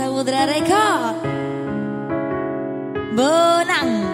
Samudra Reka Bonang